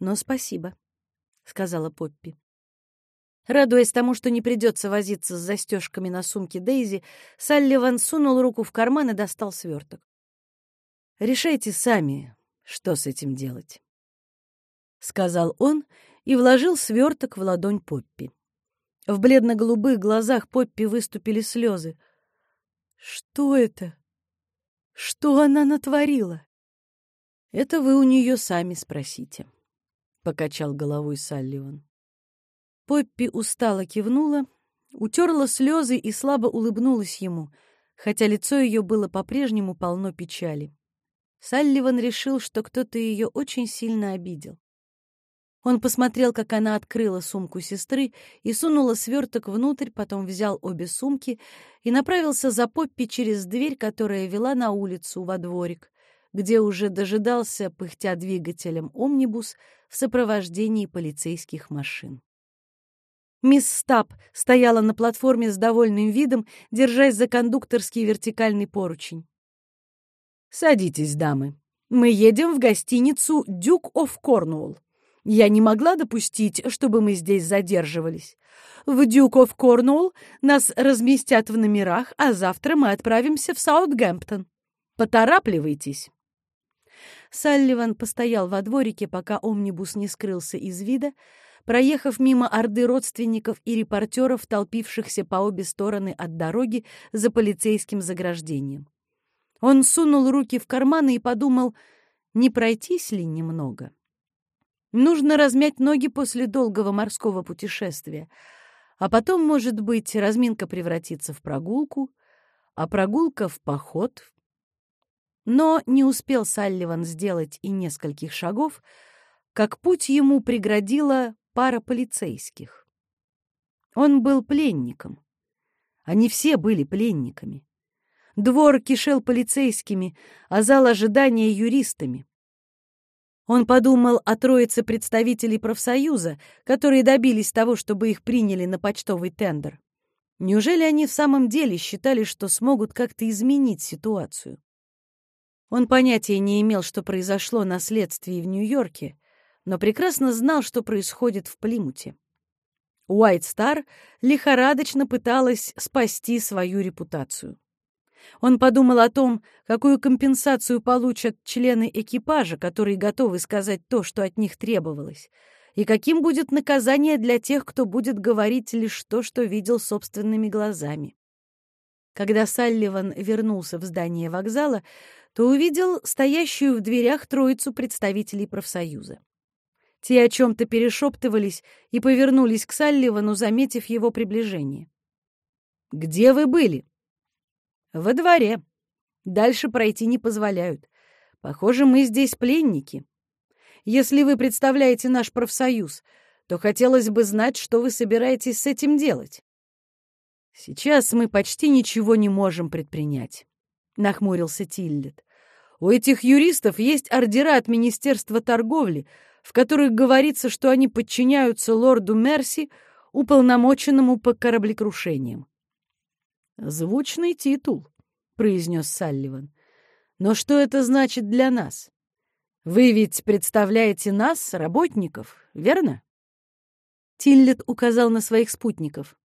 но спасибо», — сказала Поппи. Радуясь тому, что не придется возиться с застежками на сумке Дейзи, Салливан сунул руку в карман и достал сверток. «Решайте сами, что с этим делать? Сказал он и вложил сверток в ладонь Поппи. В бледно-голубых глазах Поппи выступили слезы. Что это? Что она натворила? Это вы у нее сами спросите, — покачал головой Салливан. Поппи устало кивнула, утерла слезы и слабо улыбнулась ему, хотя лицо ее было по-прежнему полно печали. Салливан решил, что кто-то ее очень сильно обидел. Он посмотрел, как она открыла сумку сестры и сунула сверток внутрь, потом взял обе сумки и направился за Поппи через дверь, которая вела на улицу во дворик, где уже дожидался, пыхтя двигателем, омнибус в сопровождении полицейских машин. Мисс Стаб стояла на платформе с довольным видом, держась за кондукторский вертикальный поручень. «Садитесь, дамы. Мы едем в гостиницу «Дюк оф Корнуолл». Я не могла допустить, чтобы мы здесь задерживались. В «Дюк оф Корнуолл» нас разместят в номерах, а завтра мы отправимся в Саутгемптон. Поторапливайтесь». Салливан постоял во дворике, пока омнибус не скрылся из вида, проехав мимо орды родственников и репортеров, толпившихся по обе стороны от дороги за полицейским заграждением. Он сунул руки в карманы и подумал, не пройтись ли немного. Нужно размять ноги после долгого морского путешествия, а потом, может быть, разминка превратится в прогулку, а прогулка в поход. Но не успел Салливан сделать и нескольких шагов, как путь ему преградила пара полицейских. Он был пленником. Они все были пленниками. Двор кишел полицейскими, а зал ожидания — юристами. Он подумал о троице представителей профсоюза, которые добились того, чтобы их приняли на почтовый тендер. Неужели они в самом деле считали, что смогут как-то изменить ситуацию? Он понятия не имел, что произошло на следствии в Нью-Йорке, но прекрасно знал, что происходит в Плимуте. Уайт Стар лихорадочно пыталась спасти свою репутацию. Он подумал о том, какую компенсацию получат члены экипажа, которые готовы сказать то, что от них требовалось, и каким будет наказание для тех, кто будет говорить лишь то, что видел собственными глазами. Когда Салливан вернулся в здание вокзала, то увидел стоящую в дверях троицу представителей профсоюза. Те о чем-то перешептывались и повернулись к Салливану, заметив его приближение. «Где вы были?» «Во дворе. Дальше пройти не позволяют. Похоже, мы здесь пленники. Если вы представляете наш профсоюз, то хотелось бы знать, что вы собираетесь с этим делать». «Сейчас мы почти ничего не можем предпринять», — нахмурился Тиллет. «У этих юристов есть ордера от Министерства торговли, в которых говорится, что они подчиняются лорду Мерси, уполномоченному по кораблекрушениям. «Звучный титул», — произнес Салливан. «Но что это значит для нас? Вы ведь представляете нас, работников, верно?» Тиллет указал на своих спутников.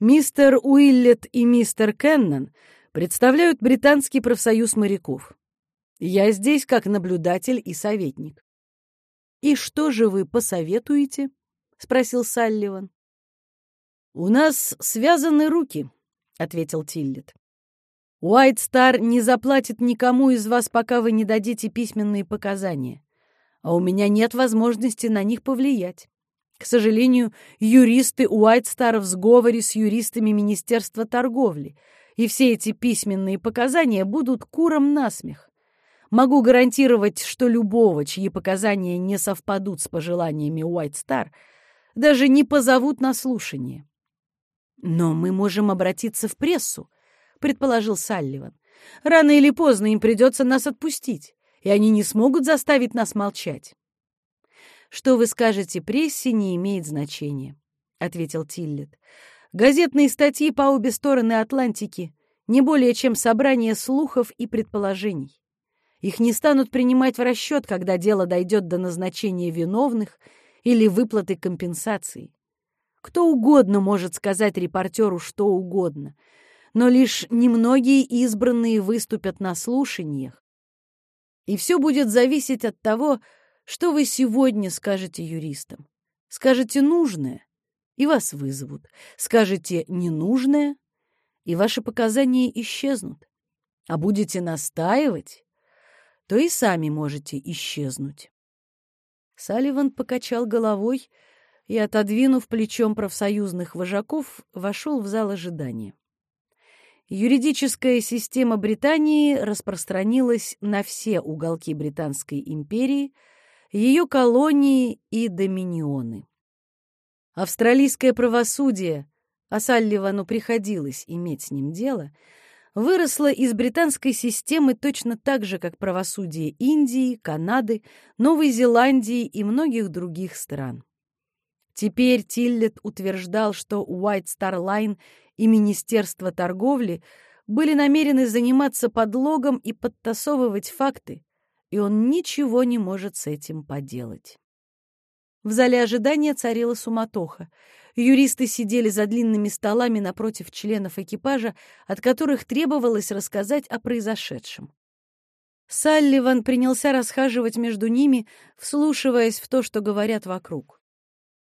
«Мистер Уиллет и мистер Кеннон представляют британский профсоюз моряков. Я здесь как наблюдатель и советник». «И что же вы посоветуете?» — спросил Салливан. «У нас связаны руки», — ответил Тиллет. «Уайт Стар не заплатит никому из вас, пока вы не дадите письменные показания, а у меня нет возможности на них повлиять. К сожалению, юристы Уайт Стар в сговоре с юристами Министерства торговли, и все эти письменные показания будут куром насмех. Могу гарантировать, что любого, чьи показания не совпадут с пожеланиями Уайт Стар, даже не позовут на слушание. «Но мы можем обратиться в прессу», — предположил Салливан. «Рано или поздно им придется нас отпустить, и они не смогут заставить нас молчать». «Что вы скажете прессе, не имеет значения», — ответил Тиллет. «Газетные статьи по обе стороны Атлантики не более чем собрание слухов и предположений. Их не станут принимать в расчет, когда дело дойдет до назначения виновных или выплаты компенсаций. Кто угодно может сказать репортеру что угодно, но лишь немногие избранные выступят на слушаниях. И все будет зависеть от того, что вы сегодня скажете юристам. Скажете нужное, и вас вызовут. Скажете ненужное, и ваши показания исчезнут. А будете настаивать, то и сами можете исчезнуть. Салливан покачал головой, и, отодвинув плечом профсоюзных вожаков, вошел в зал ожидания. Юридическая система Британии распространилась на все уголки Британской империи, ее колонии и доминионы. Австралийское правосудие, а Салливану приходилось иметь с ним дело, выросло из британской системы точно так же, как правосудие Индии, Канады, Новой Зеландии и многих других стран. Теперь Тиллет утверждал, что White Star Line и Министерство торговли были намерены заниматься подлогом и подтасовывать факты, и он ничего не может с этим поделать. В зале ожидания царила суматоха. Юристы сидели за длинными столами напротив членов экипажа, от которых требовалось рассказать о произошедшем. Салливан принялся расхаживать между ними, вслушиваясь в то, что говорят вокруг.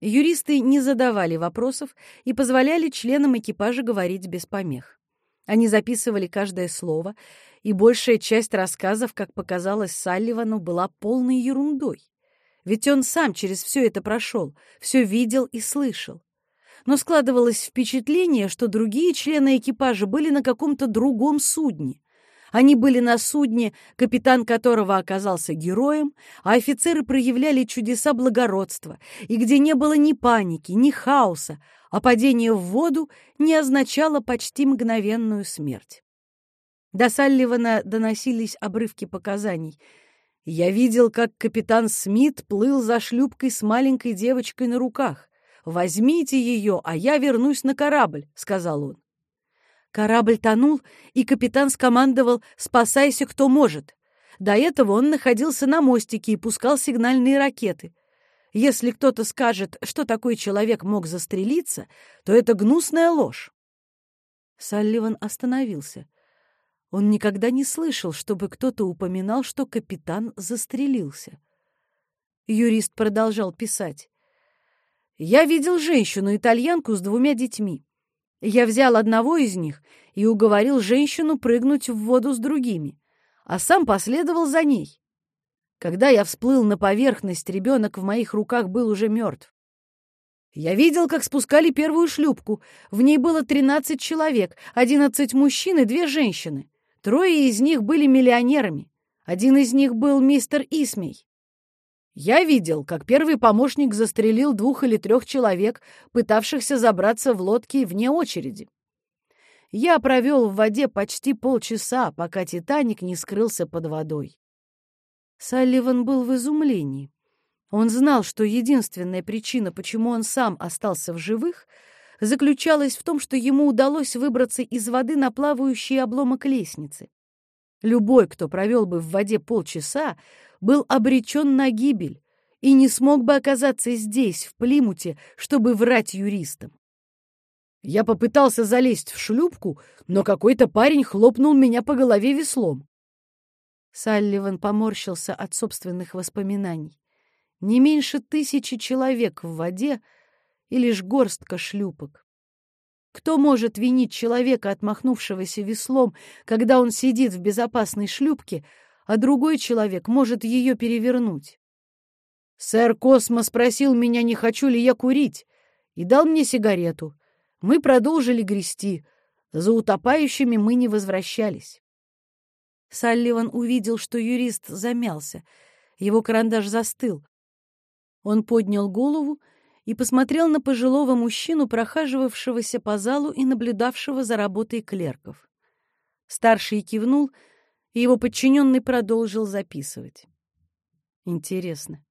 Юристы не задавали вопросов и позволяли членам экипажа говорить без помех. Они записывали каждое слово, и большая часть рассказов, как показалось Салливану, была полной ерундой. Ведь он сам через все это прошел, все видел и слышал. Но складывалось впечатление, что другие члены экипажа были на каком-то другом судне. Они были на судне, капитан которого оказался героем, а офицеры проявляли чудеса благородства, и где не было ни паники, ни хаоса, а падение в воду не означало почти мгновенную смерть. До Салливана доносились обрывки показаний. «Я видел, как капитан Смит плыл за шлюпкой с маленькой девочкой на руках. Возьмите ее, а я вернусь на корабль», — сказал он. Корабль тонул, и капитан скомандовал «Спасайся, кто может». До этого он находился на мостике и пускал сигнальные ракеты. Если кто-то скажет, что такой человек мог застрелиться, то это гнусная ложь. Салливан остановился. Он никогда не слышал, чтобы кто-то упоминал, что капитан застрелился. Юрист продолжал писать. «Я видел женщину-итальянку с двумя детьми. Я взял одного из них и уговорил женщину прыгнуть в воду с другими, а сам последовал за ней. Когда я всплыл на поверхность, ребенок в моих руках был уже мертв. Я видел, как спускали первую шлюпку. В ней было 13 человек, 11 мужчин и две женщины. Трое из них были миллионерами. Один из них был мистер Исмей. Я видел, как первый помощник застрелил двух или трех человек, пытавшихся забраться в лодки вне очереди. Я провел в воде почти полчаса, пока «Титаник» не скрылся под водой. Салливан был в изумлении. Он знал, что единственная причина, почему он сам остался в живых, заключалась в том, что ему удалось выбраться из воды на плавающий обломок лестницы. Любой, кто провел бы в воде полчаса, был обречен на гибель и не смог бы оказаться здесь, в Плимуте, чтобы врать юристам. Я попытался залезть в шлюпку, но какой-то парень хлопнул меня по голове веслом. Салливан поморщился от собственных воспоминаний. Не меньше тысячи человек в воде и лишь горстка шлюпок. Кто может винить человека, отмахнувшегося веслом, когда он сидит в безопасной шлюпке, а другой человек может ее перевернуть? Сэр Космо спросил меня, не хочу ли я курить, и дал мне сигарету. Мы продолжили грести. За утопающими мы не возвращались. Салливан увидел, что юрист замялся. Его карандаш застыл. Он поднял голову и посмотрел на пожилого мужчину, прохаживавшегося по залу и наблюдавшего за работой клерков. Старший кивнул, и его подчиненный продолжил записывать. Интересно.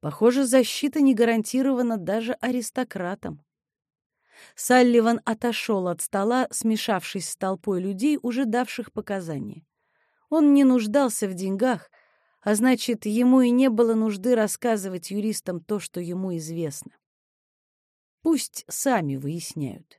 Похоже, защита не гарантирована даже аристократам. Салливан отошел от стола, смешавшись с толпой людей, уже давших показания. Он не нуждался в деньгах, а значит, ему и не было нужды рассказывать юристам то, что ему известно. Пусть сами выясняют.